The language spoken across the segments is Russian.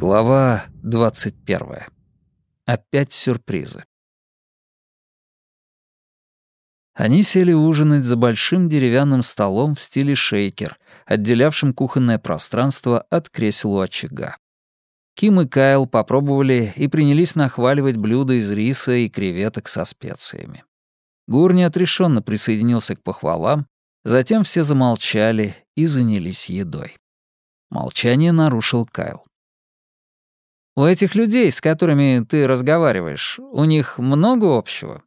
Глава 21. Опять сюрпризы. Они сели ужинать за большим деревянным столом в стиле шейкер, отделявшим кухонное пространство от кресел у очага. Ким и Кайл попробовали и принялись нахваливать блюда из риса и креветок со специями. Гурни отрешенно присоединился к похвалам, затем все замолчали и занялись едой. Молчание нарушил Кайл. У этих людей, с которыми ты разговариваешь, у них много общего?»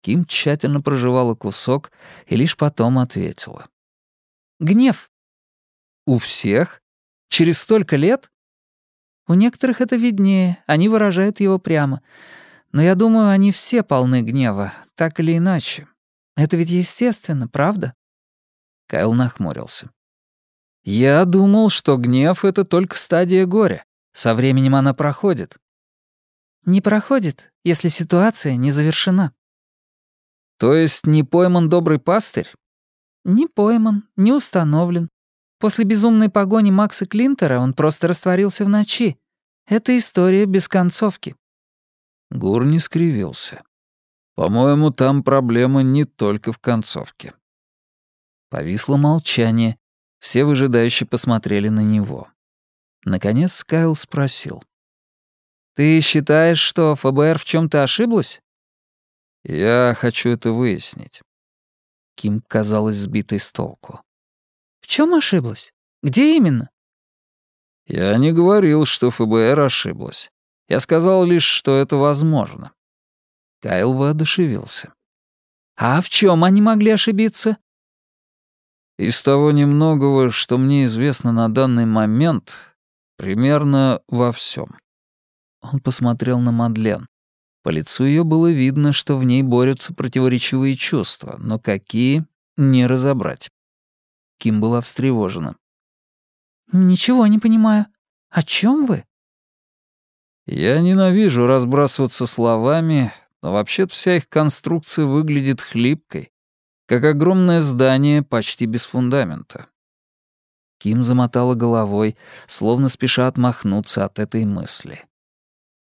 Ким тщательно проживала кусок и лишь потом ответила. «Гнев». «У всех? Через столько лет?» «У некоторых это виднее, они выражают его прямо. Но я думаю, они все полны гнева, так или иначе. Это ведь естественно, правда?» Кайл нахмурился. «Я думал, что гнев — это только стадия горя. Со временем она проходит. Не проходит, если ситуация не завершена. То есть не пойман добрый пастырь? Не пойман, не установлен. После безумной погони Макса Клинтера он просто растворился в ночи. Это история без концовки. Гур не скривился. По-моему, там проблема не только в концовке. Повисло молчание. Все выжидающе посмотрели на него. Наконец Кайл спросил. «Ты считаешь, что ФБР в чем то ошиблась?» «Я хочу это выяснить». Ким казалась сбитой с толку. «В чем ошиблась? Где именно?» «Я не говорил, что ФБР ошиблась. Я сказал лишь, что это возможно». Кайл воодушевился. «А в чем они могли ошибиться?» «Из того немногого, что мне известно на данный момент, Примерно во всем. Он посмотрел на Мадлен. По лицу ее было видно, что в ней борются противоречивые чувства, но какие — не разобрать. Ким была встревожена. «Ничего не понимаю. О чем вы?» «Я ненавижу разбрасываться словами, но вообще-то вся их конструкция выглядит хлипкой, как огромное здание почти без фундамента. Ким замотала головой, словно спеша отмахнуться от этой мысли.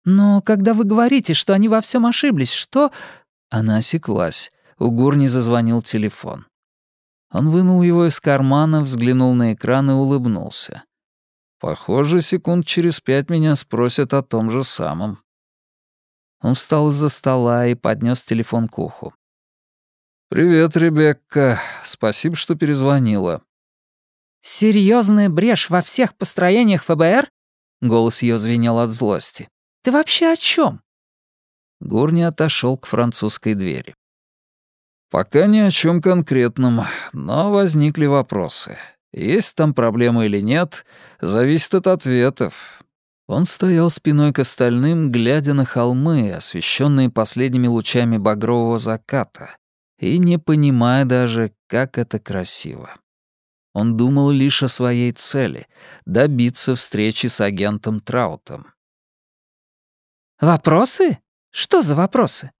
«Но когда вы говорите, что они во всем ошиблись, что...» Она осеклась. У Гурни зазвонил телефон. Он вынул его из кармана, взглянул на экран и улыбнулся. «Похоже, секунд через пять меня спросят о том же самом». Он встал из-за стола и поднес телефон к уху. «Привет, Ребекка. Спасибо, что перезвонила. Серьезная брешь во всех построениях ФБР?» Голос ее звенел от злости. «Ты вообще о чем? Гурни отошел к французской двери. «Пока ни о чем конкретном, но возникли вопросы. Есть там проблемы или нет, зависит от ответов». Он стоял спиной к остальным, глядя на холмы, освещенные последними лучами багрового заката, и не понимая даже, как это красиво. Он думал лишь о своей цели — добиться встречи с агентом Траутом. «Вопросы? Что за вопросы?»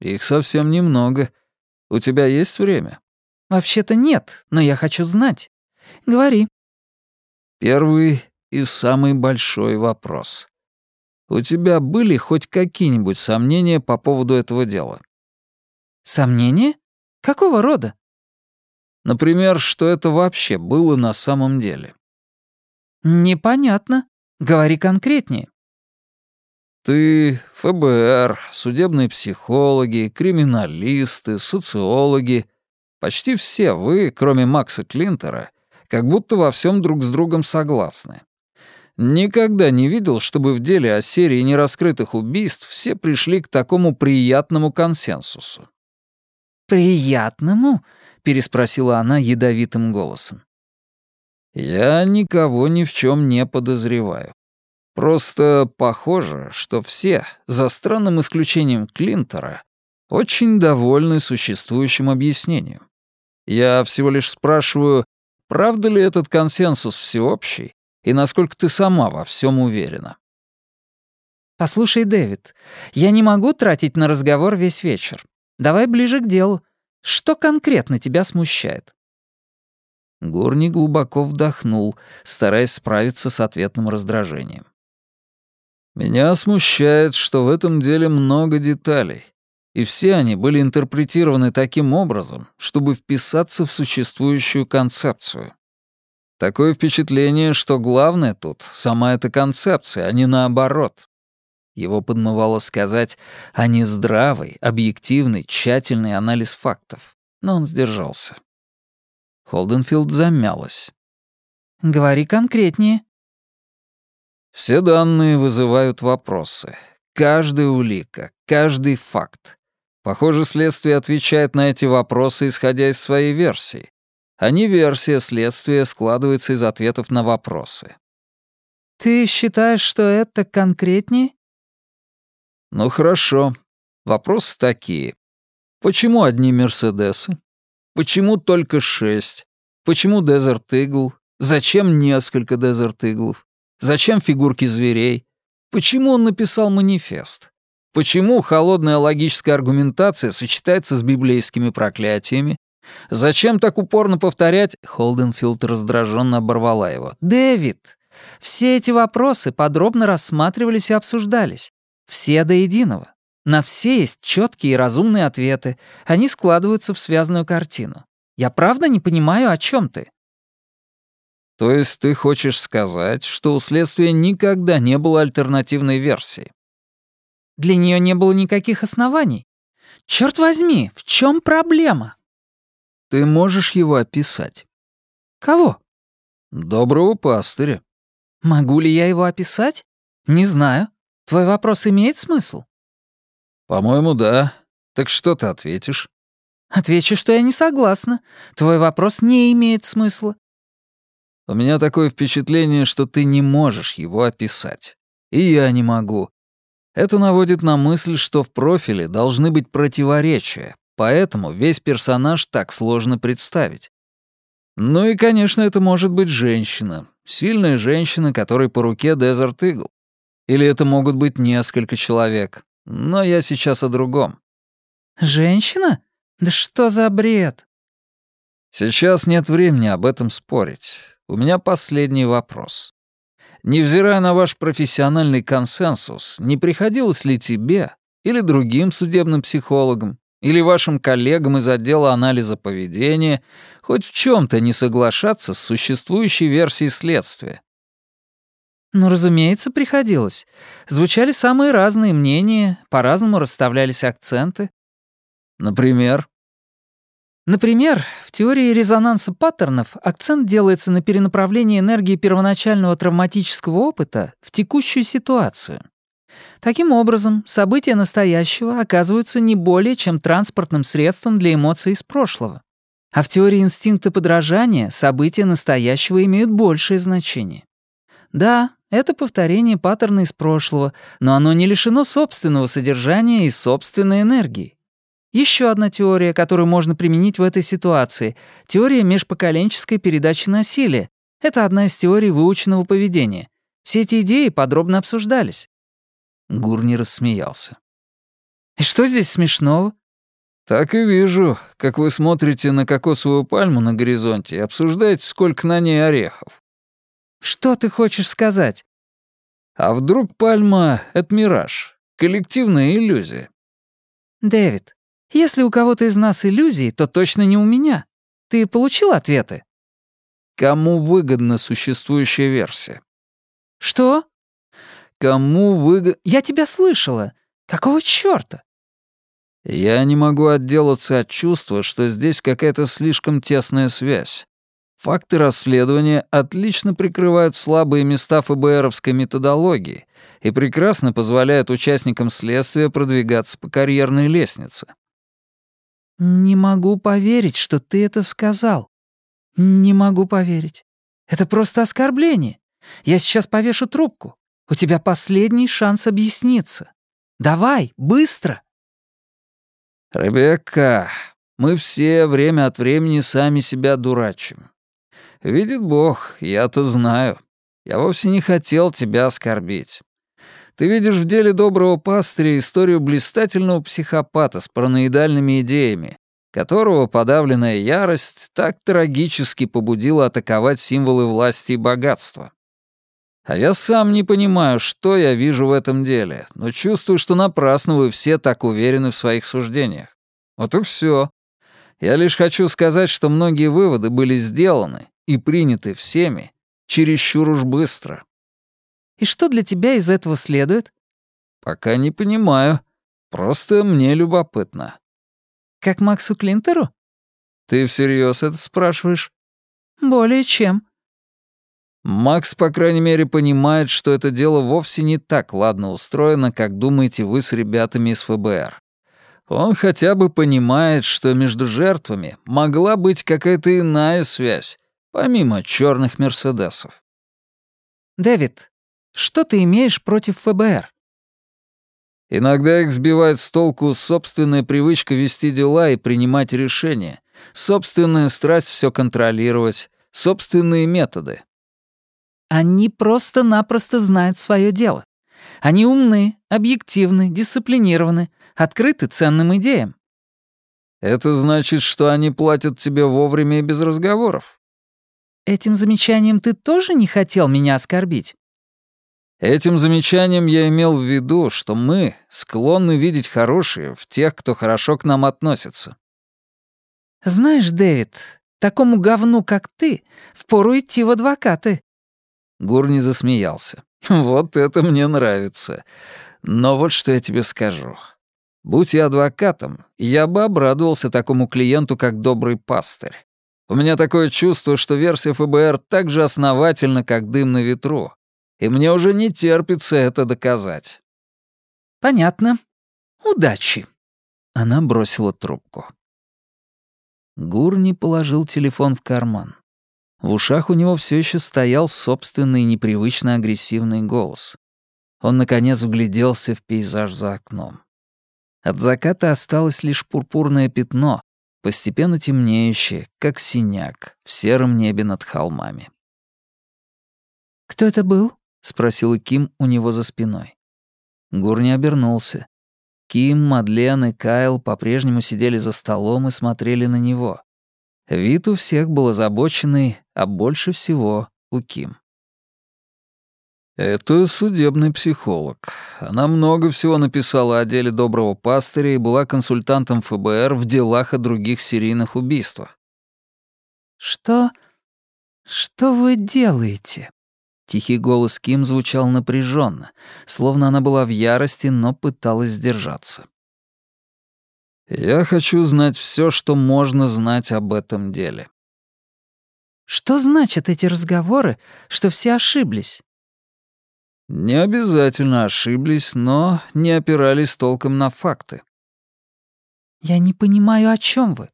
«Их совсем немного. У тебя есть время?» «Вообще-то нет, но я хочу знать. Говори». Первый и самый большой вопрос. У тебя были хоть какие-нибудь сомнения по поводу этого дела? Сомнения? Какого рода? Например, что это вообще было на самом деле. «Непонятно. Говори конкретнее». Ты, ФБР, судебные психологи, криминалисты, социологи, почти все вы, кроме Макса Клинтера, как будто во всем друг с другом согласны. Никогда не видел, чтобы в деле о серии нераскрытых убийств все пришли к такому приятному консенсусу. «Приятному?» Переспросила она ядовитым голосом. «Я никого ни в чем не подозреваю. Просто похоже, что все, за странным исключением Клинтера, очень довольны существующим объяснением. Я всего лишь спрашиваю, правда ли этот консенсус всеобщий и насколько ты сама во всем уверена?» «Послушай, Дэвид, я не могу тратить на разговор весь вечер. Давай ближе к делу. Что конкретно тебя смущает? Горни глубоко вдохнул, стараясь справиться с ответным раздражением. «Меня смущает, что в этом деле много деталей, и все они были интерпретированы таким образом, чтобы вписаться в существующую концепцию. Такое впечатление, что главное тут — сама эта концепция, а не наоборот. Его подмывало сказать, а не здравый, объективный, тщательный анализ фактов, но он сдержался. Холденфилд замялась. «Говори конкретнее». «Все данные вызывают вопросы. Каждая улика, каждый факт. Похоже, следствие отвечает на эти вопросы, исходя из своей версии. А не версия следствия складывается из ответов на вопросы. «Ты считаешь, что это конкретнее?» «Ну хорошо. Вопросы такие. Почему одни «Мерседесы»? Почему только шесть? Почему Desert Eagle? Зачем несколько Desert Eagle'ов? Зачем фигурки зверей? Почему он написал манифест? Почему холодная логическая аргументация сочетается с библейскими проклятиями? Зачем так упорно повторять? Холденфилд раздраженно оборвала его. «Дэвид, все эти вопросы подробно рассматривались и обсуждались. Все до единого. На все есть четкие и разумные ответы. Они складываются в связанную картину. Я правда не понимаю, о чем ты?» «То есть ты хочешь сказать, что у следствия никогда не было альтернативной версии?» «Для нее не было никаких оснований. Черт возьми, в чем проблема?» «Ты можешь его описать?» «Кого?» «Доброго пастыря». «Могу ли я его описать? Не знаю. Твой вопрос имеет смысл?» «По-моему, да. Так что ты ответишь?» «Отвечу, что я не согласна. Твой вопрос не имеет смысла». «У меня такое впечатление, что ты не можешь его описать. И я не могу. Это наводит на мысль, что в профиле должны быть противоречия, поэтому весь персонаж так сложно представить. Ну и, конечно, это может быть женщина. Сильная женщина, которой по руке Desert Eagle. Или это могут быть несколько человек. Но я сейчас о другом. «Женщина? Да что за бред?» Сейчас нет времени об этом спорить. У меня последний вопрос. Невзирая на ваш профессиональный консенсус, не приходилось ли тебе или другим судебным психологам или вашим коллегам из отдела анализа поведения хоть в чем то не соглашаться с существующей версией следствия? Ну, разумеется, приходилось. Звучали самые разные мнения, по-разному расставлялись акценты. Например? Например, в теории резонанса паттернов акцент делается на перенаправлении энергии первоначального травматического опыта в текущую ситуацию. Таким образом, события настоящего оказываются не более чем транспортным средством для эмоций из прошлого. А в теории инстинкта подражания события настоящего имеют большее значение. Да, это повторение паттерна из прошлого, но оно не лишено собственного содержания и собственной энергии. Еще одна теория, которую можно применить в этой ситуации — теория межпоколенческой передачи насилия. Это одна из теорий выученного поведения. Все эти идеи подробно обсуждались. Гурни рассмеялся. «И что здесь смешного?» «Так и вижу, как вы смотрите на кокосовую пальму на горизонте и обсуждаете, сколько на ней орехов. Что ты хочешь сказать? А вдруг пальма — это мираж, коллективная иллюзия? Дэвид, если у кого-то из нас иллюзии, то точно не у меня. Ты получил ответы? Кому выгодна существующая версия? Что? Кому выгодно... Я тебя слышала. Какого чёрта? Я не могу отделаться от чувства, что здесь какая-то слишком тесная связь. Факты расследования отлично прикрывают слабые места ФБРовской методологии и прекрасно позволяют участникам следствия продвигаться по карьерной лестнице. «Не могу поверить, что ты это сказал. Не могу поверить. Это просто оскорбление. Я сейчас повешу трубку. У тебя последний шанс объясниться. Давай, быстро!» «Ребекка, мы все время от времени сами себя дурачим. Видит Бог, я-то знаю. Я вовсе не хотел тебя оскорбить. Ты видишь в деле доброго пастыря историю блистательного психопата с параноидальными идеями, которого подавленная ярость так трагически побудила атаковать символы власти и богатства. А я сам не понимаю, что я вижу в этом деле, но чувствую, что напрасно вы все так уверены в своих суждениях. Вот и все. Я лишь хочу сказать, что многие выводы были сделаны и приняты всеми чересчур уж быстро. И что для тебя из этого следует? Пока не понимаю. Просто мне любопытно. Как Максу Клинтеру? Ты всерьез это спрашиваешь? Более чем. Макс, по крайней мере, понимает, что это дело вовсе не так ладно устроено, как думаете вы с ребятами из ФБР. Он хотя бы понимает, что между жертвами могла быть какая-то иная связь, помимо черных Мерседесов. «Дэвид, что ты имеешь против ФБР?» Иногда их сбивает с толку собственная привычка вести дела и принимать решения, собственная страсть все контролировать, собственные методы. Они просто-напросто знают свое дело. Они умны, объективны, дисциплинированы, открыты ценным идеям. Это значит, что они платят тебе вовремя и без разговоров. Этим замечанием ты тоже не хотел меня оскорбить? Этим замечанием я имел в виду, что мы склонны видеть хорошее в тех, кто хорошо к нам относится. Знаешь, Дэвид, такому говну, как ты, впору идти в адвокаты. Гурни засмеялся. Вот это мне нравится. Но вот что я тебе скажу. Будь я адвокатом, я бы обрадовался такому клиенту, как добрый пастырь. У меня такое чувство, что версия ФБР так же основательна, как дым на ветру и мне уже не терпится это доказать». «Понятно. Удачи». Она бросила трубку. Гурни положил телефон в карман. В ушах у него все еще стоял собственный непривычно агрессивный голос. Он, наконец, вгляделся в пейзаж за окном. От заката осталось лишь пурпурное пятно, постепенно темнеющее, как синяк, в сером небе над холмами. «Кто это был?» — спросила Ким у него за спиной. Гурни обернулся. Ким, Мадлен и Кайл по-прежнему сидели за столом и смотрели на него. Вид у всех был озабоченный, а больше всего у Ким. «Это судебный психолог. Она много всего написала о деле доброго пастыря и была консультантом ФБР в делах о других серийных убийствах». «Что... что вы делаете?» Тихий голос Ким звучал напряженно, словно она была в ярости, но пыталась сдержаться. «Я хочу знать все, что можно знать об этом деле». «Что значат эти разговоры, что все ошиблись?» «Не обязательно ошиблись, но не опирались толком на факты». «Я не понимаю, о чем вы.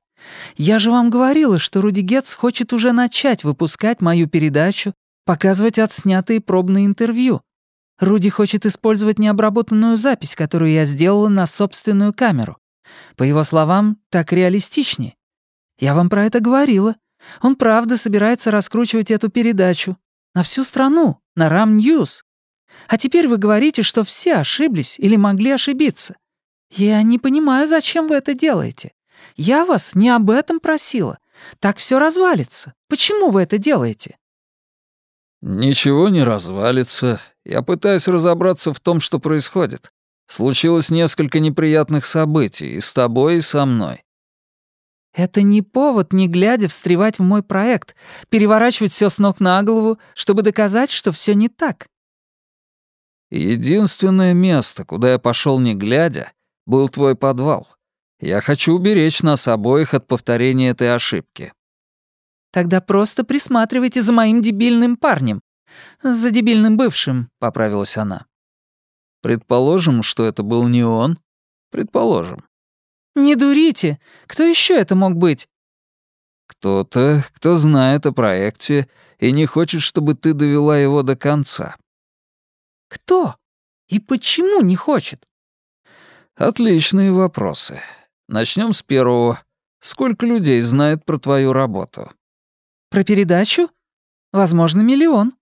Я же вам говорила, что Руди Гетц хочет уже начать выпускать мою передачу показывать отснятые пробные интервью. Руди хочет использовать необработанную запись, которую я сделала на собственную камеру. По его словам, так реалистичнее. Я вам про это говорила. Он правда собирается раскручивать эту передачу. На всю страну, на Рам News. А теперь вы говорите, что все ошиблись или могли ошибиться. Я не понимаю, зачем вы это делаете. Я вас не об этом просила. Так все развалится. Почему вы это делаете? «Ничего не развалится. Я пытаюсь разобраться в том, что происходит. Случилось несколько неприятных событий и с тобой, и со мной». «Это не повод, не глядя, встревать в мой проект, переворачивать все с ног на голову, чтобы доказать, что все не так». «Единственное место, куда я пошел не глядя, был твой подвал. Я хочу уберечь нас обоих от повторения этой ошибки». Тогда просто присматривайте за моим дебильным парнем. За дебильным бывшим», — поправилась она. «Предположим, что это был не он. Предположим». «Не дурите! Кто еще это мог быть?» «Кто-то, кто знает о проекте и не хочет, чтобы ты довела его до конца». «Кто? И почему не хочет?» «Отличные вопросы. Начнем с первого. Сколько людей знает про твою работу?» Про передачу? Возможно, миллион.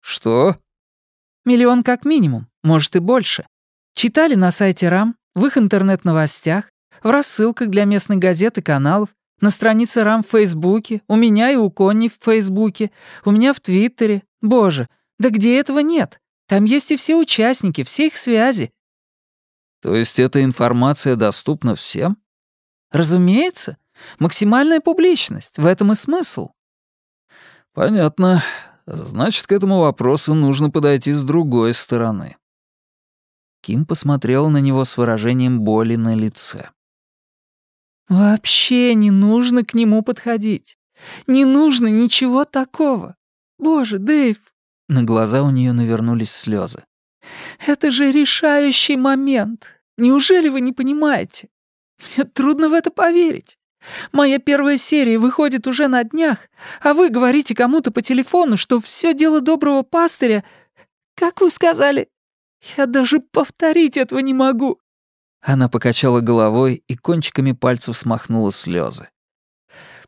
Что? Миллион как минимум, может и больше. Читали на сайте РАМ, в их интернет-новостях, в рассылках для местных газет и каналов, на странице РАМ в Фейсбуке, у меня и у Конни в Фейсбуке, у меня в Твиттере. Боже, да где этого нет? Там есть и все участники, все их связи. То есть эта информация доступна всем? Разумеется. Максимальная публичность. В этом и смысл. Понятно. Значит, к этому вопросу нужно подойти с другой стороны. Ким посмотрел на него с выражением боли на лице. «Вообще не нужно к нему подходить. Не нужно ничего такого. Боже, Дэйв!» На глаза у нее навернулись слезы. «Это же решающий момент. Неужели вы не понимаете? Мне трудно в это поверить. Моя первая серия выходит уже на днях, а вы говорите кому-то по телефону, что все дело доброго пастыря... Как вы сказали? Я даже повторить этого не могу». Она покачала головой и кончиками пальцев смахнула слезы.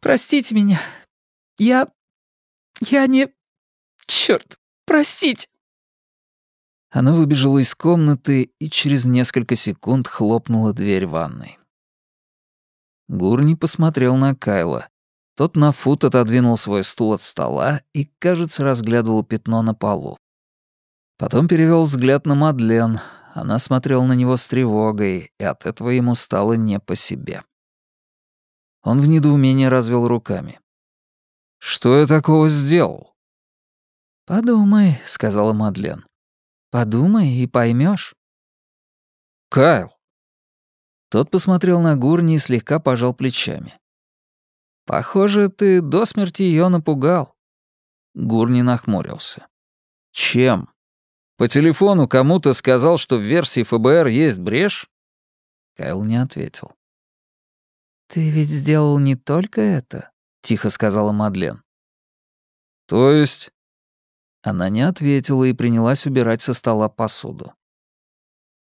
«Простите меня. Я... я не... Черт, простите!» Она выбежала из комнаты и через несколько секунд хлопнула дверь ванной. Гурни посмотрел на Кайла. Тот на фут отодвинул свой стул от стола и, кажется, разглядывал пятно на полу. Потом перевел взгляд на Мадлен. Она смотрела на него с тревогой, и от этого ему стало не по себе. Он в недоумении развел руками. «Что я такого сделал?» «Подумай», — сказала Мадлен. «Подумай и поймешь. «Кайл!» Тот посмотрел на Гурни и слегка пожал плечами. «Похоже, ты до смерти ее напугал». Гурни нахмурился. «Чем?» По телефону кому-то сказал, что в версии ФБР есть брешь?» Кайл не ответил. «Ты ведь сделал не только это», — тихо сказала Мадлен. «То есть?» Она не ответила и принялась убирать со стола посуду.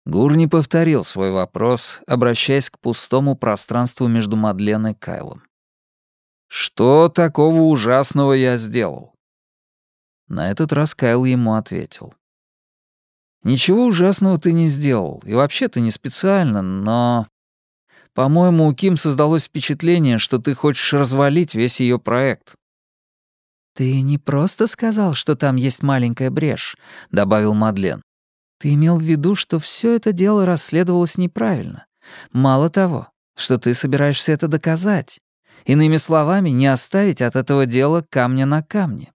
Гурни повторил свой вопрос, обращаясь к пустому пространству между Мадлен и Кайлом. «Что такого ужасного я сделал?» На этот раз Кайл ему ответил. Ничего ужасного ты не сделал, и вообще ты не специально, но... По-моему, у Ким создалось впечатление, что ты хочешь развалить весь ее проект. «Ты не просто сказал, что там есть маленькая брешь», — добавил Мадлен. «Ты имел в виду, что все это дело расследовалось неправильно. Мало того, что ты собираешься это доказать. Иными словами, не оставить от этого дела камня на камне».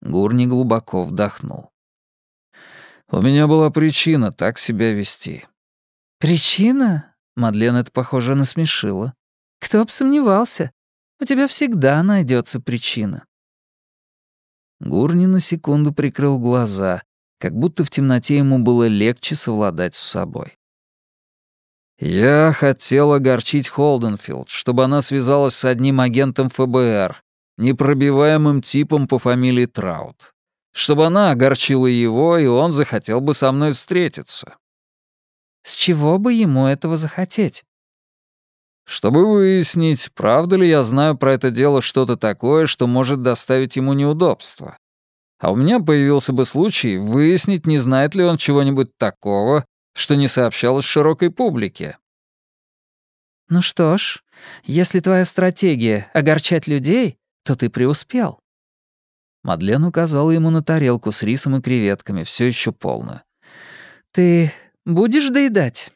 Гурни глубоко вдохнул. У меня была причина так себя вести. Причина? Мадлен это, похоже, насмешила. Кто бы сомневался. У тебя всегда найдется причина. Гурни на секунду прикрыл глаза, как будто в темноте ему было легче совладать с собой. «Я хотел огорчить Холденфилд, чтобы она связалась с одним агентом ФБР, непробиваемым типом по фамилии Траут чтобы она огорчила его, и он захотел бы со мной встретиться. С чего бы ему этого захотеть? Чтобы выяснить, правда ли я знаю про это дело что-то такое, что может доставить ему неудобства. А у меня появился бы случай выяснить, не знает ли он чего-нибудь такого, что не сообщалось широкой публике. Ну что ж, если твоя стратегия — огорчать людей, то ты преуспел. Мадлен указала ему на тарелку с рисом и креветками, все еще полную. «Ты будешь доедать?»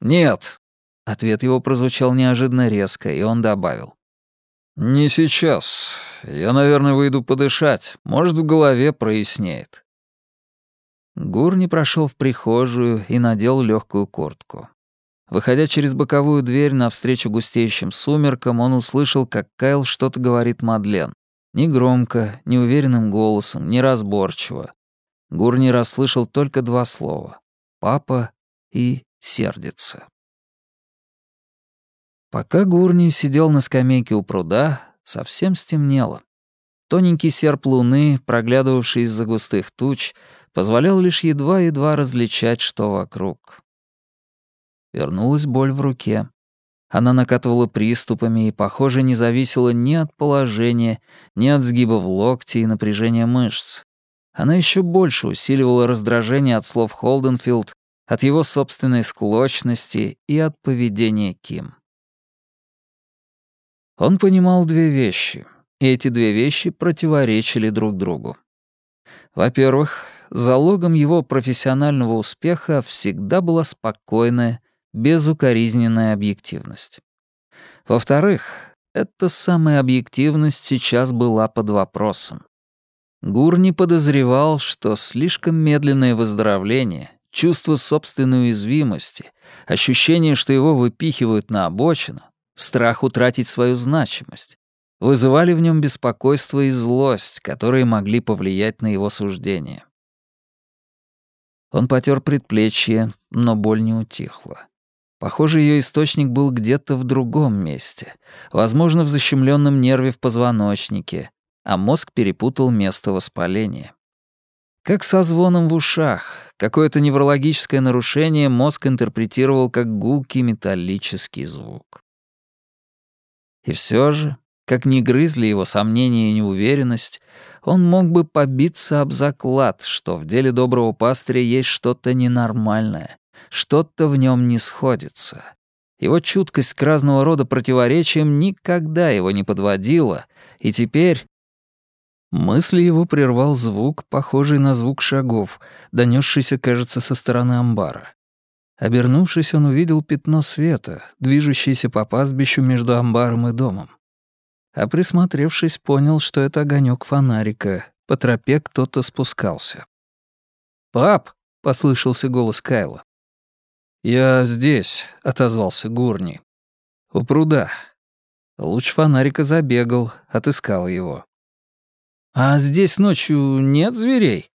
«Нет». Ответ его прозвучал неожиданно резко, и он добавил. «Не сейчас. Я, наверное, выйду подышать. Может, в голове прояснеет». Гурни прошел в прихожую и надел легкую куртку. Выходя через боковую дверь навстречу густеющим сумеркам, он услышал, как Кайл что-то говорит Мадлен. Негромко, неуверенным голосом, неразборчиво. Гурни расслышал только два слова — «папа» и «сердится». Пока Гурни сидел на скамейке у пруда, совсем стемнело. Тоненький серп луны, проглядывавший из-за густых туч, позволял лишь едва-едва различать, что вокруг. Вернулась боль в руке. Она накатывала приступами и, похоже, не зависела ни от положения, ни от сгиба в локте и напряжения мышц. Она еще больше усиливала раздражение от слов Холденфилд, от его собственной склочности и от поведения Ким. Он понимал две вещи, и эти две вещи противоречили друг другу. Во-первых, залогом его профессионального успеха всегда была спокойная, безукоризненная объективность. Во-вторых, эта самая объективность сейчас была под вопросом. Гур не подозревал, что слишком медленное выздоровление, чувство собственной уязвимости, ощущение, что его выпихивают на обочину, страх утратить свою значимость, вызывали в нем беспокойство и злость, которые могли повлиять на его суждение. Он потер предплечье, но боль не утихла. Похоже, ее источник был где-то в другом месте, возможно, в защемленном нерве в позвоночнике, а мозг перепутал место воспаления. Как со звоном в ушах, какое-то неврологическое нарушение мозг интерпретировал как гулкий металлический звук. И все же, как ни грызли его сомнения и неуверенность, он мог бы побиться об заклад, что в деле доброго пастыря есть что-то ненормальное, что-то в нем не сходится. Его чуткость к разного рода противоречиям никогда его не подводила, и теперь... Мысли его прервал звук, похожий на звук шагов, донесшийся, кажется, со стороны амбара. Обернувшись, он увидел пятно света, движущееся по пастбищу между амбаром и домом. А присмотревшись, понял, что это огонек фонарика. По тропе кто-то спускался. «Пап!» — послышался голос Кайла. «Я здесь», — отозвался Гурни. «У пруда». Луч фонарика забегал, отыскал его. «А здесь ночью нет зверей?»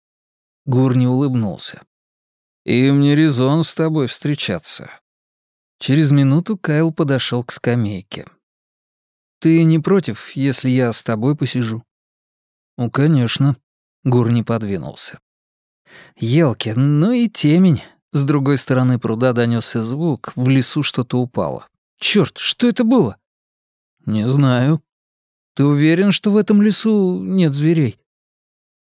Гурни улыбнулся. Им не резон с тобой встречаться». Через минуту Кайл подошел к скамейке. «Ты не против, если я с тобой посижу?» «Ну, конечно». Гур не подвинулся. «Елки, ну и темень». С другой стороны пруда донесся звук, в лесу что-то упало. Черт, что это было?» «Не знаю». «Ты уверен, что в этом лесу нет зверей?»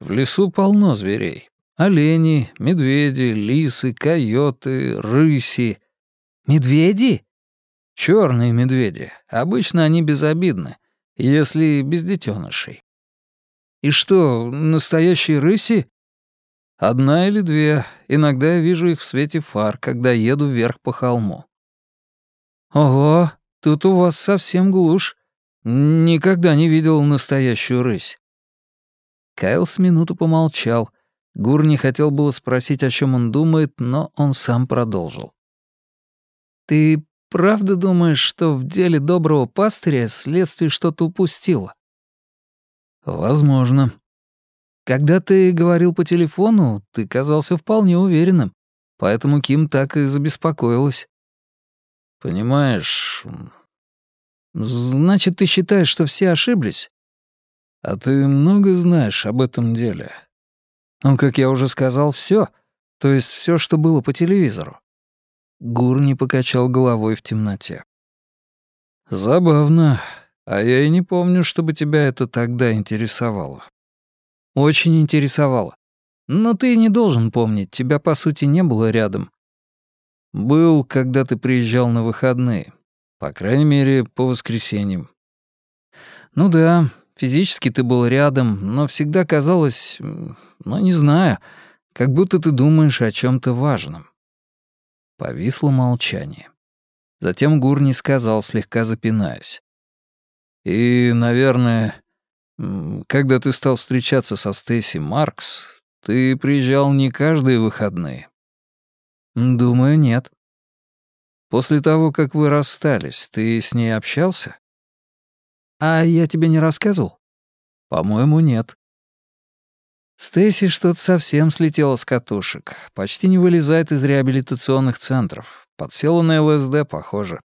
«В лесу полно зверей. Олени, медведи, лисы, койоты, рыси. Медведи? Черные медведи. Обычно они безобидны, если без детенышей. И что, настоящие рыси? Одна или две. Иногда я вижу их в свете фар, когда еду вверх по холму. Ого, тут у вас совсем глушь. Никогда не видел настоящую рысь. Кайл с минуту помолчал — Гур не хотел было спросить, о чем он думает, но он сам продолжил. «Ты правда думаешь, что в деле доброго пастыря следствие что-то упустило?» «Возможно. Когда ты говорил по телефону, ты казался вполне уверенным, поэтому Ким так и забеспокоилась». «Понимаешь...» «Значит, ты считаешь, что все ошиблись?» «А ты много знаешь об этом деле?» Ну, как я уже сказал, все, То есть все, что было по телевизору. Гурни покачал головой в темноте. «Забавно. А я и не помню, чтобы тебя это тогда интересовало». «Очень интересовало. Но ты не должен помнить, тебя, по сути, не было рядом». «Был, когда ты приезжал на выходные. По крайней мере, по воскресеньям». «Ну да, Физически ты был рядом, но всегда казалось, ну, не знаю, как будто ты думаешь о чем то важном. Повисло молчание. Затем Гурни сказал, слегка запинаясь. «И, наверное, когда ты стал встречаться со Стейси Маркс, ты приезжал не каждые выходные?» «Думаю, нет». «После того, как вы расстались, ты с ней общался?» «А я тебе не рассказывал?» «По-моему, нет». Стейси что-то совсем слетела с катушек. Почти не вылезает из реабилитационных центров. Подсела на ЛСД, похоже.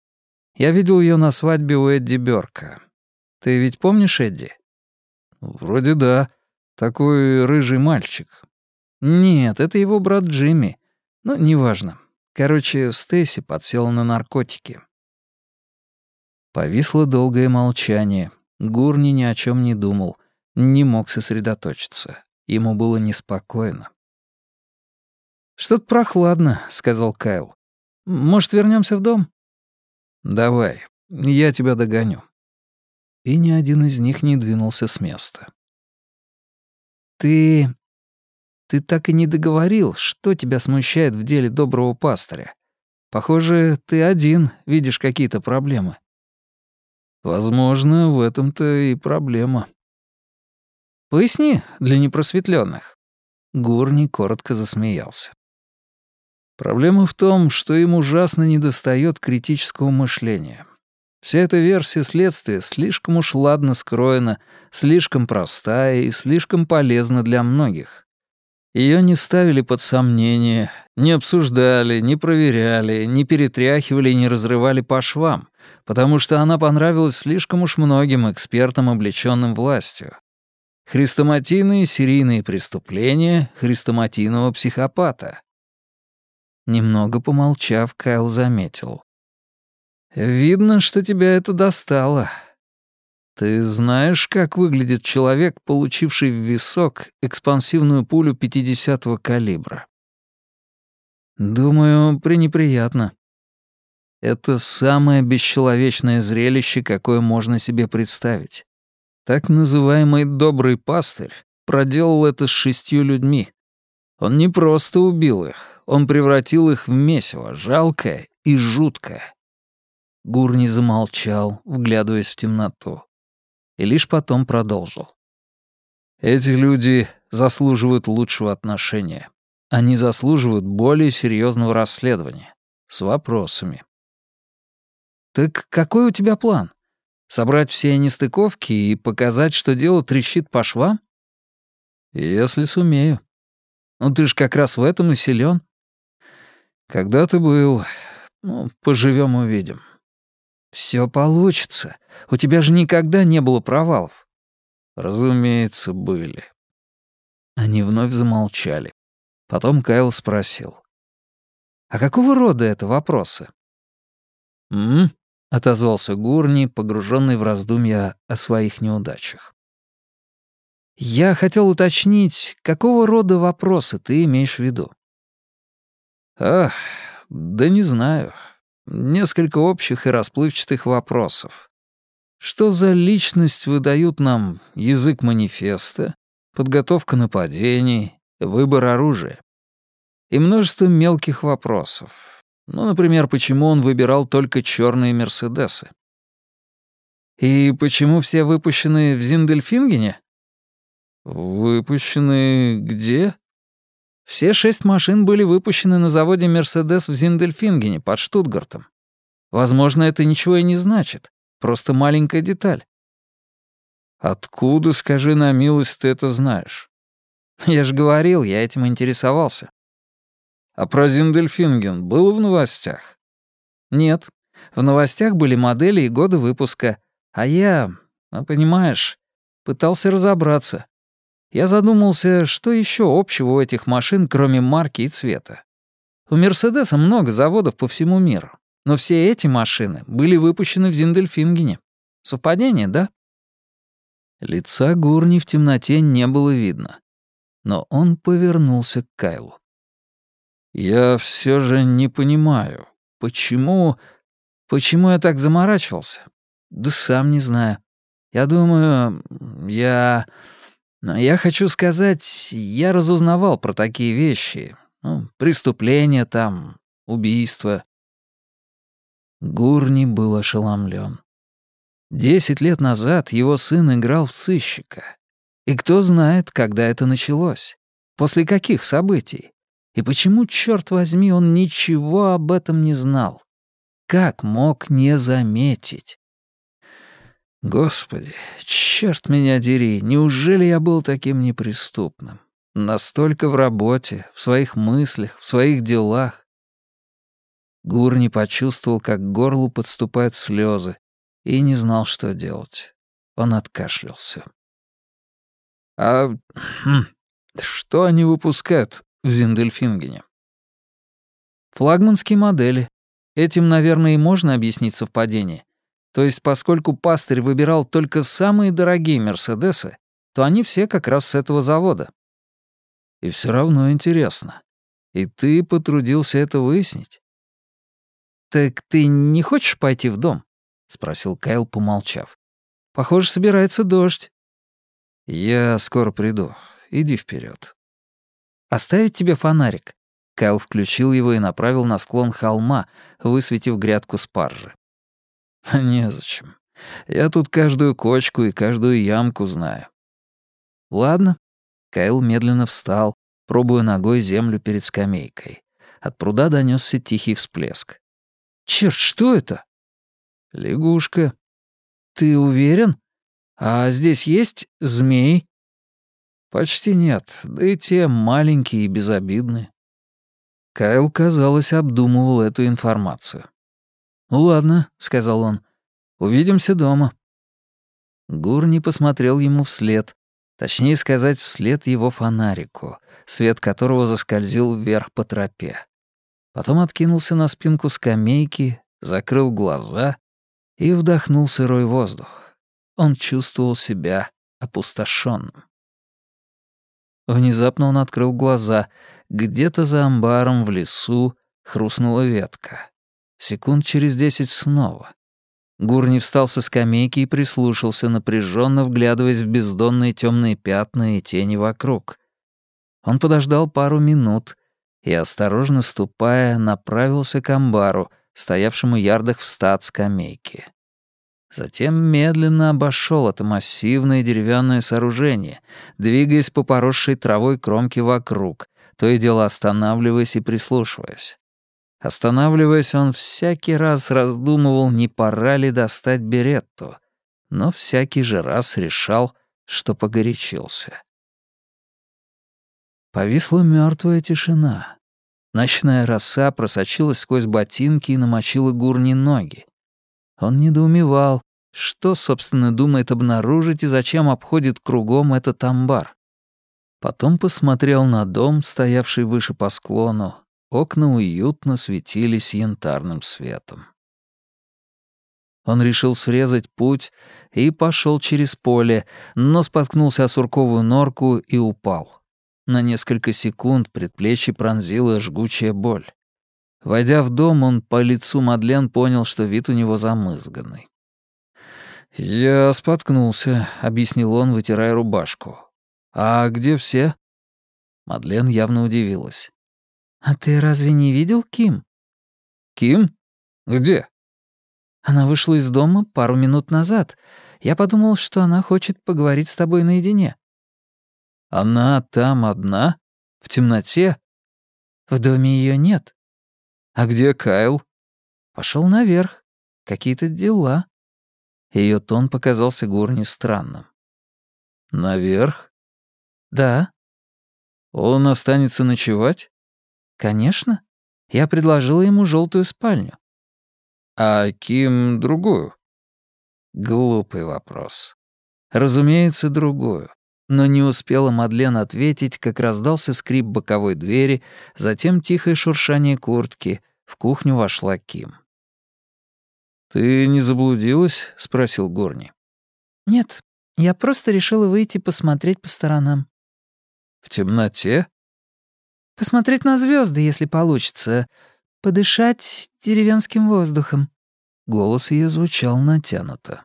Я видел ее на свадьбе у Эдди Бёрка. Ты ведь помнишь Эдди? Вроде да. Такой рыжий мальчик. Нет, это его брат Джимми. Но неважно. Короче, Стейси подсела на наркотики. Повисло долгое молчание. Гурни ни о чем не думал, не мог сосредоточиться. Ему было неспокойно. «Что-то прохладно», — сказал Кайл. «Может, вернемся в дом?» «Давай, я тебя догоню». И ни один из них не двинулся с места. «Ты... ты так и не договорил, что тебя смущает в деле доброго пастыря. Похоже, ты один видишь какие-то проблемы». «Возможно, в этом-то и проблема». «Поясни для непросветленных. Гурни коротко засмеялся. Проблема в том, что им ужасно недостает критического мышления. Вся эта версия следствия слишком уж ладно скроена, слишком простая и слишком полезна для многих. Ее не ставили под сомнение, не обсуждали, не проверяли, не перетряхивали и не разрывали по швам, потому что она понравилась слишком уж многим экспертам, облеченным властью. Хрестоматийные серийные преступления хрестоматийного психопата. Немного помолчав, Кайл заметил. «Видно, что тебя это достало. Ты знаешь, как выглядит человек, получивший в висок экспансивную пулю 50-го калибра?» «Думаю, пренеприятно. Это самое бесчеловечное зрелище, какое можно себе представить. Так называемый «добрый пастырь» проделал это с шестью людьми, он не просто убил их, он превратил их в месиво, жалкое и жуткое. Гурни замолчал, вглядываясь в темноту. И лишь потом продолжил. Эти люди заслуживают лучшего отношения. Они заслуживают более серьезного расследования. С вопросами. «Так какой у тебя план? Собрать все нестыковки и показать, что дело трещит по швам?» «Если сумею», ну ты ж как раз в этом и силен. Когда ты был... Ну, поживем увидим. Все получится. У тебя же никогда не было провалов. Разумеется, были. Они вновь замолчали. Потом Кайл спросил. «А какого рода это вопросы?» «М?», отозвался Гурни, погруженный в раздумья о своих неудачах. Я хотел уточнить, какого рода вопросы ты имеешь в виду? Ах, да не знаю. Несколько общих и расплывчатых вопросов. Что за личность выдают нам язык манифеста, подготовка нападений, выбор оружия? И множество мелких вопросов. Ну, например, почему он выбирал только черные «Мерседесы»? И почему все выпущены в Зиндельфингене? «Выпущены где?» Все шесть машин были выпущены на заводе «Мерседес» в Зиндельфингене под Штутгартом. Возможно, это ничего и не значит, просто маленькая деталь. «Откуда, скажи на милость, ты это знаешь?» «Я же говорил, я этим интересовался». «А про Зиндельфинген было в новостях?» «Нет. В новостях были модели и годы выпуска, а я, ну, понимаешь, пытался разобраться, я задумался, что еще общего у этих машин, кроме марки и цвета. У «Мерседеса» много заводов по всему миру, но все эти машины были выпущены в Зиндельфингене. Совпадение, да? Лица Гурни в темноте не было видно, но он повернулся к Кайлу. «Я все же не понимаю, почему... Почему я так заморачивался? Да сам не знаю. Я думаю, я... Но я хочу сказать, я разузнавал про такие вещи. Ну, преступления там, убийства. Гурни был ошеломлен. Десять лет назад его сын играл в сыщика. И кто знает, когда это началось? После каких событий? И почему, черт возьми, он ничего об этом не знал? Как мог не заметить? Господи, черт меня дери, неужели я был таким неприступным? Настолько в работе, в своих мыслях, в своих делах. Гурни почувствовал, как к горлу подступают слезы, и не знал, что делать. Он откашлялся. «А хм, что они выпускают в Зиндельфингене?» «Флагманские модели. Этим, наверное, и можно объяснить совпадение. То есть, поскольку пастырь выбирал только самые дорогие «Мерседесы», то они все как раз с этого завода. И все равно интересно. И ты потрудился это выяснить? «Так ты не хочешь пойти в дом?» — спросил Кайл, помолчав. «Похоже, собирается дождь». «Я скоро приду. Иди вперед. «Оставить тебе фонарик?» Кайл включил его и направил на склон холма, высветив грядку спаржи. «Незачем. Я тут каждую кочку и каждую ямку знаю». «Ладно». Кайл медленно встал, пробуя ногой землю перед скамейкой. От пруда донесся тихий всплеск. «Черт, что это?» «Лягушка». «Ты уверен? А здесь есть змей?» «Почти нет, да и те маленькие и безобидные». Кайл, казалось, обдумывал эту информацию. «Ну ладно», — сказал он, — «увидимся дома». Гурни посмотрел ему вслед, точнее сказать, вслед его фонарику, свет которого заскользил вверх по тропе. Потом откинулся на спинку скамейки, закрыл глаза и вдохнул сырой воздух. Он чувствовал себя опустошенным. Внезапно он открыл глаза. Где-то за амбаром в лесу хрустнула ветка. Секунд через десять снова. Гурни встал со скамейки и прислушался, напряженно вглядываясь в бездонные темные пятна и тени вокруг. Он подождал пару минут и, осторожно ступая, направился к амбару, стоявшему ярдах в ста от скамейки. Затем медленно обошел это массивное деревянное сооружение, двигаясь по поросшей травой кромке вокруг, то и дело останавливаясь и прислушиваясь. Останавливаясь, он всякий раз раздумывал, не пора ли достать беретту, но всякий же раз решал, что погорячился. Повисла мертвая тишина. Ночная роса просочилась сквозь ботинки и намочила гурни ноги. Он недоумевал, что, собственно, думает обнаружить и зачем обходит кругом этот амбар. Потом посмотрел на дом, стоявший выше по склону. Окна уютно светились янтарным светом. Он решил срезать путь и пошел через поле, но споткнулся о сурковую норку и упал. На несколько секунд предплечье пронзила жгучая боль. Войдя в дом, он по лицу Мадлен понял, что вид у него замызганный. «Я споткнулся», — объяснил он, вытирая рубашку. «А где все?» Мадлен явно удивилась. «А ты разве не видел Ким?» «Ким? Где?» «Она вышла из дома пару минут назад. Я подумал, что она хочет поговорить с тобой наедине». «Она там одна? В темноте?» «В доме ее нет. «А где Кайл?» Пошел наверх. Какие-то дела». Ее тон показался Гурни странным. «Наверх?» «Да». «Он останется ночевать?» «Конечно. Я предложила ему желтую спальню». «А Ким другую?» Глупый вопрос. Разумеется, другую. Но не успела Мадлен ответить, как раздался скрип боковой двери, затем тихое шуршание куртки. В кухню вошла Ким. «Ты не заблудилась?» — спросил Горни. «Нет, я просто решила выйти посмотреть по сторонам». «В темноте?» «Посмотреть на звезды, если получится. Подышать деревенским воздухом». Голос ее звучал натянуто.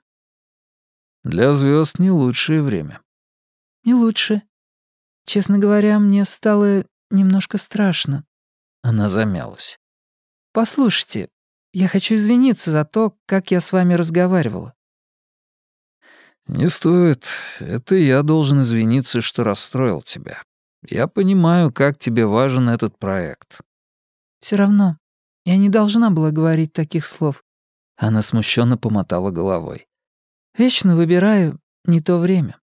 «Для звезд не лучшее время». Не лучше. Честно говоря, мне стало немножко страшно». Она замялась. «Послушайте, я хочу извиниться за то, как я с вами разговаривала». «Не стоит. Это я должен извиниться, что расстроил тебя. Я понимаю, как тебе важен этот проект». Все равно, я не должна была говорить таких слов». Она смущенно помотала головой. «Вечно выбираю не то время».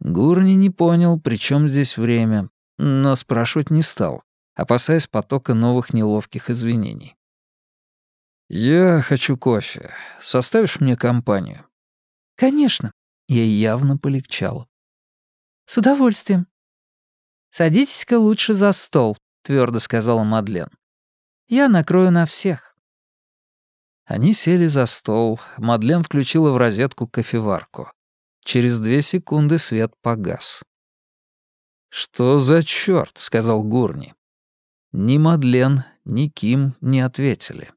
Гурни не понял, при чем здесь время, но спрашивать не стал, опасаясь потока новых неловких извинений. «Я хочу кофе. Составишь мне компанию?» «Конечно». Ей явно полегчало. «С удовольствием». «Садитесь-ка лучше за стол», — твердо сказала Мадлен. «Я накрою на всех». Они сели за стол, Мадлен включила в розетку кофеварку. Через две секунды свет погас. «Что за чёрт?» — сказал Гурни. Ни Мадлен, ни Ким не ответили.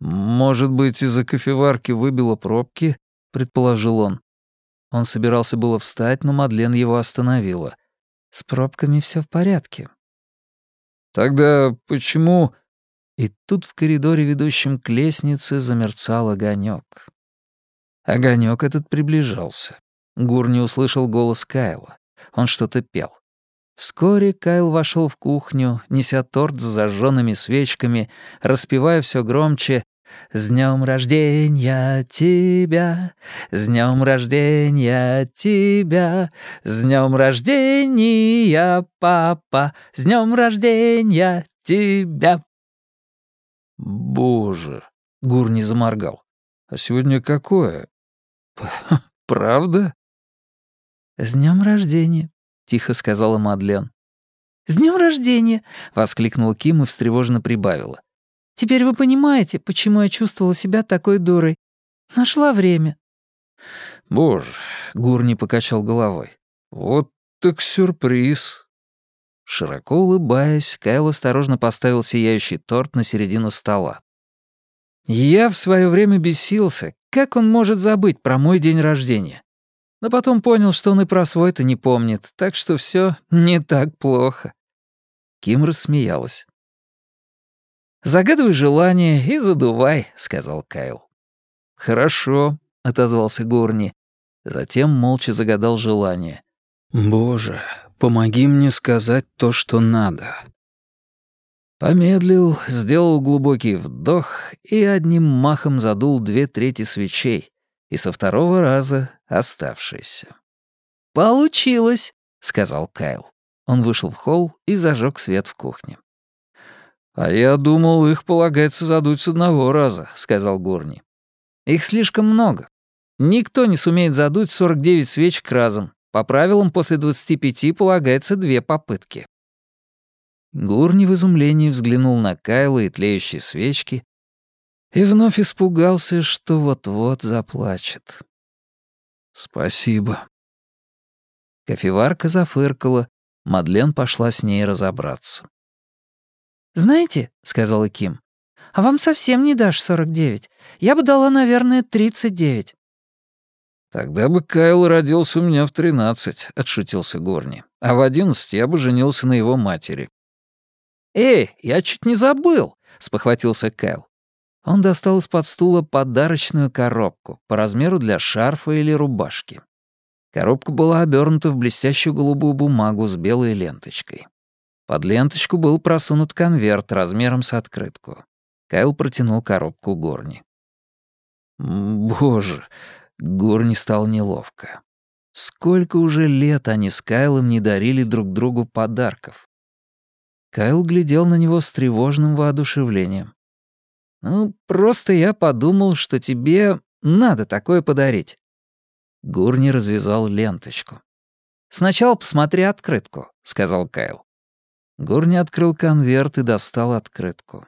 «Может быть, из-за кофеварки выбило пробки?» — предположил он. Он собирался было встать, но Мадлен его остановила. «С пробками все в порядке». «Тогда почему...» И тут в коридоре, ведущем к лестнице, замерцал огонек. Огонек этот приближался. Гурни услышал голос Кайла. Он что-то пел. Вскоре Кайл вошел в кухню, неся торт с зажженными свечками, распевая все громче «С днем рождения тебя! С днем рождения тебя! С днем рождения, папа! С днем рождения тебя!» «Боже!» — Гур не заморгал. «А сегодня какое? Правда?» «С днем рождения!» — тихо сказала Мадлен. «С днем рождения!» — воскликнула Ким и встревоженно прибавила. «Теперь вы понимаете, почему я чувствовала себя такой дурой. Нашла время». «Боже!» — Гурни покачал головой. «Вот так сюрприз!» Широко улыбаясь, Кайл осторожно поставил сияющий торт на середину стола. «Я в свое время бесился. Как он может забыть про мой день рождения? но потом понял, что он и про свой-то не помнит, так что все не так плохо. Ким рассмеялась. «Загадывай желание и задувай», — сказал Кайл. «Хорошо», — отозвался Горни. Затем молча загадал желание. «Боже, помоги мне сказать то, что надо». Помедлил, сделал глубокий вдох и одним махом задул две трети свечей, и со второго раза оставшиеся. «Получилось», — сказал Кайл. Он вышел в холл и зажег свет в кухне. «А я думал, их полагается задуть с одного раза», — сказал Горни. «Их слишком много. Никто не сумеет задуть 49 свечек разом. По правилам, после 25 полагается две попытки». Гурни в изумлении взглянул на Кайла и тлеющие свечки и вновь испугался, что вот-вот заплачет. «Спасибо». Кофеварка зафыркала, Мадлен пошла с ней разобраться. «Знаете», — сказала Ким, — «а вам совсем не дашь 49. Я бы дала, наверное, 39». «Тогда бы Кайл родился у меня в 13», — отшутился Горни. «А в 11 я бы женился на его матери». «Эй, я чуть не забыл», — спохватился Кайл. Он достал из-под стула подарочную коробку по размеру для шарфа или рубашки. Коробка была обернута в блестящую голубую бумагу с белой ленточкой. Под ленточку был просунут конверт размером с открытку. Кайл протянул коробку Горни. Боже, Горни стал неловко. Сколько уже лет они с Кайлом не дарили друг другу подарков. Кайл глядел на него с тревожным воодушевлением. «Ну, просто я подумал, что тебе надо такое подарить». Гурни развязал ленточку. «Сначала посмотри открытку», — сказал Кайл. Гурни открыл конверт и достал открытку.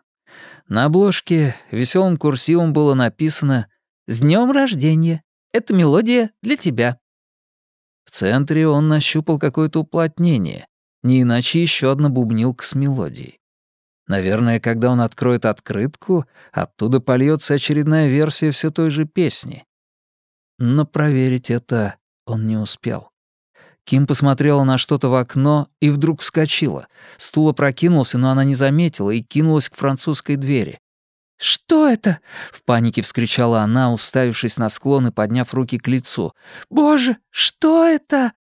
На обложке веселым курсивом было написано «С днем рождения! Эта мелодия для тебя». В центре он нащупал какое-то уплотнение, не иначе еще одна бубнилка с мелодией. Наверное, когда он откроет открытку, оттуда польется очередная версия все той же песни. Но проверить это он не успел. Ким посмотрела на что-то в окно и вдруг вскочила. Стул опрокинулся, но она не заметила и кинулась к французской двери. «Что это?» — в панике вскричала она, уставившись на склон и подняв руки к лицу. «Боже, что это?»